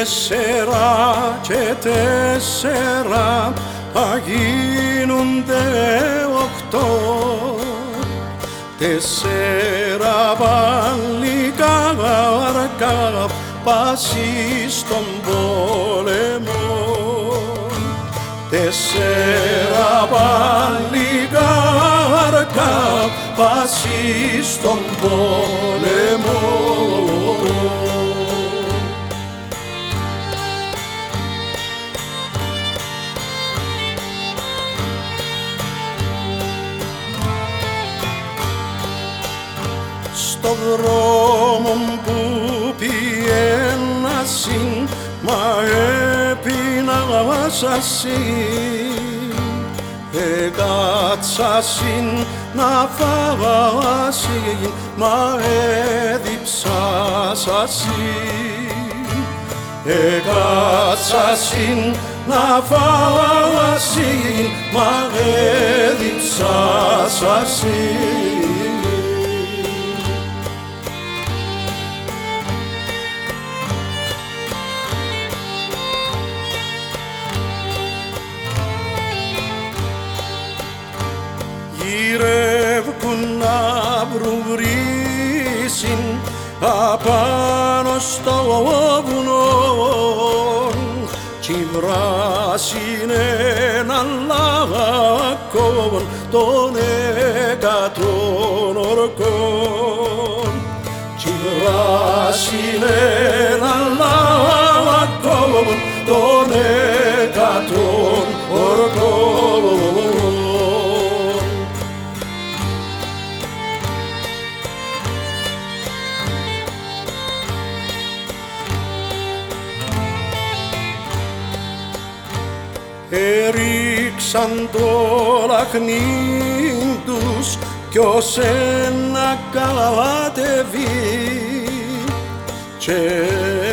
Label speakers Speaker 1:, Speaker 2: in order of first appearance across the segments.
Speaker 1: τέσσερα και τέσσερα θα γίνονται οχτώ τέσσερα βαλικάρκα πάσει στον πόλεμο. Τέσσερα βαλικάρκα πάσει στον πόλεμο συν εκάτσα συν να φαγασιν μα έδιψα συν εκάτσα συν να φαγασιν μα έδιψα συν γυρεύκουν βρύσιν απάνω στο βουνό κι βράσιν έναν λάκκον των εκατόν ορκών κι βράσιν έναν λάκκον των εκατόν ορκών έριξαν το λαχνί τους κι ως ένα κατεβεί και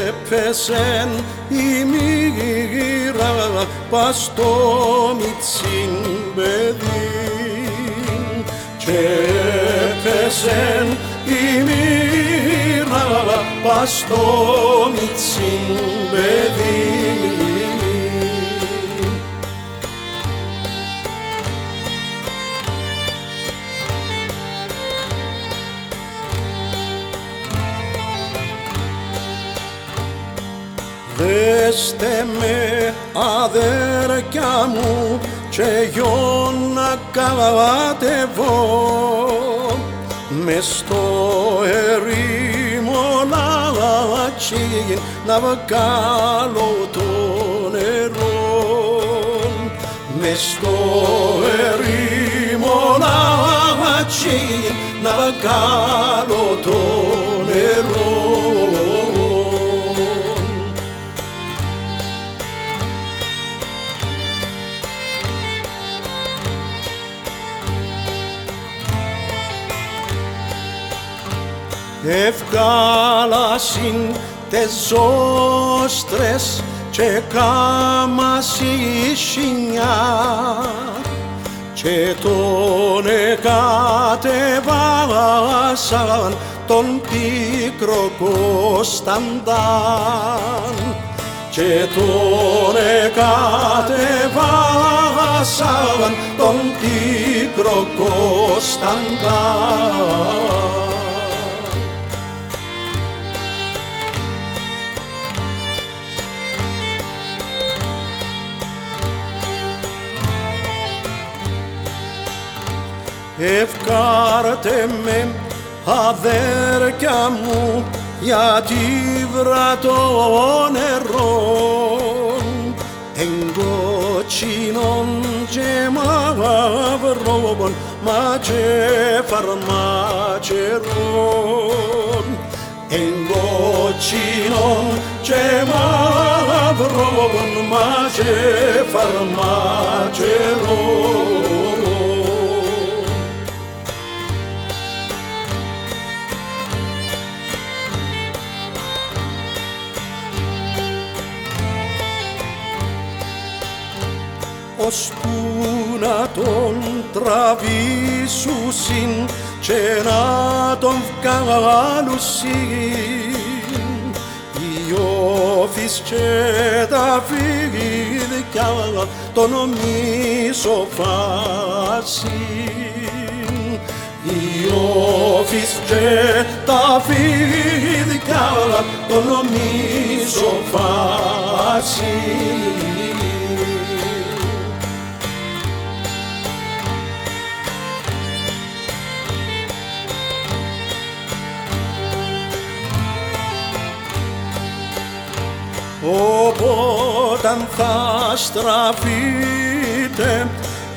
Speaker 1: έπεσεν η μοίρα πας στο μιτσίν παιδί. Και έπεσεν η μοίρα πας στο μιτσίν παιδί Δέστε με αδέρκια μου και γιο να κατεβώ μες στο ερήμο λατσί να βγάλω το νερό. Μες στο ερήμο λατσί να βγάλω το νερό ευκάλασιν τες ζώστρες και κάμασι σινιά και τον εκατεβάσαν τον πίκρο Κωνσταντάν. Και τον εκατεβάσαν τον πίκρο Κωνσταντάν Ευκάρτε με αδέρκια μου γιατί βρατώ νερό. Εγκότσινον και μαύρον μα και φαρμάτσερον εγκότσινον και μαύρον μα και φαρμάτσερον ώσπου να τον τραβήσουσιν και να τον βγάλουσιν. Οι όφης και τα φίδια το νομίζω φάση οι όφης και τα φίδια το νομίζω Όταν θα στραφείτε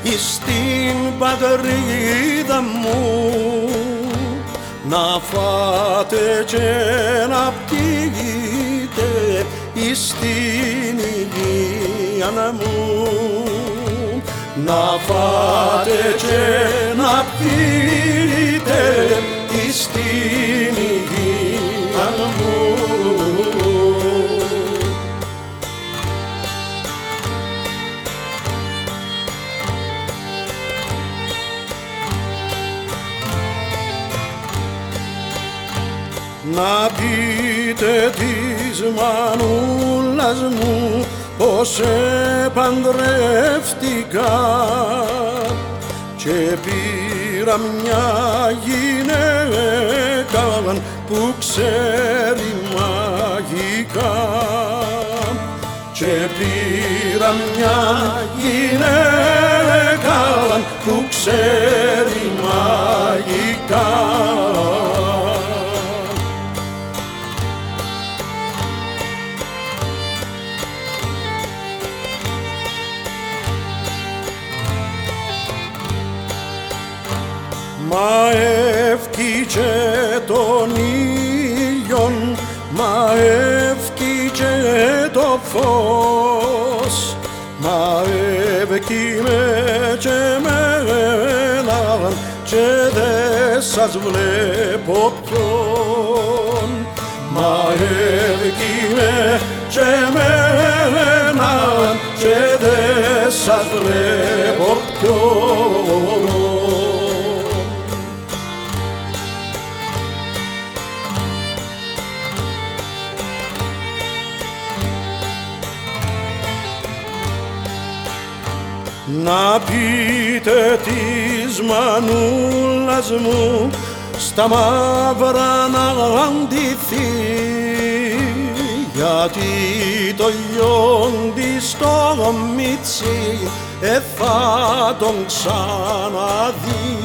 Speaker 1: εις την πατρίδα μου να φάτε και να πτύγετε εις την υγεία μου. Να φάτε και να πτύγετε εις την υγεία να πείτε της μανούλας μου πως επαντρεύτηκα και πήρα μια γυναίκα που ξέρει μαγικά. Και πήρα μια γυναίκα που ξέρει Μα εύκηκε τον ήλιον, μα εύκηκε το φως, μα εύκημε και μένα και δε σας βλέπω ποιον. Μα εύκημε και μένα και δε σας βλέπω ποιον. Να πείτε της μανούλας μου στα μαύρα να αντιθεί γιατί το λιόν της το μίτσι ε, θα τον ξαναδεί.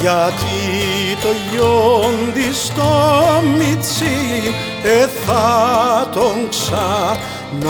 Speaker 1: Γιατί το λιόν της το μίτσι ε, θα τον ξαναδεί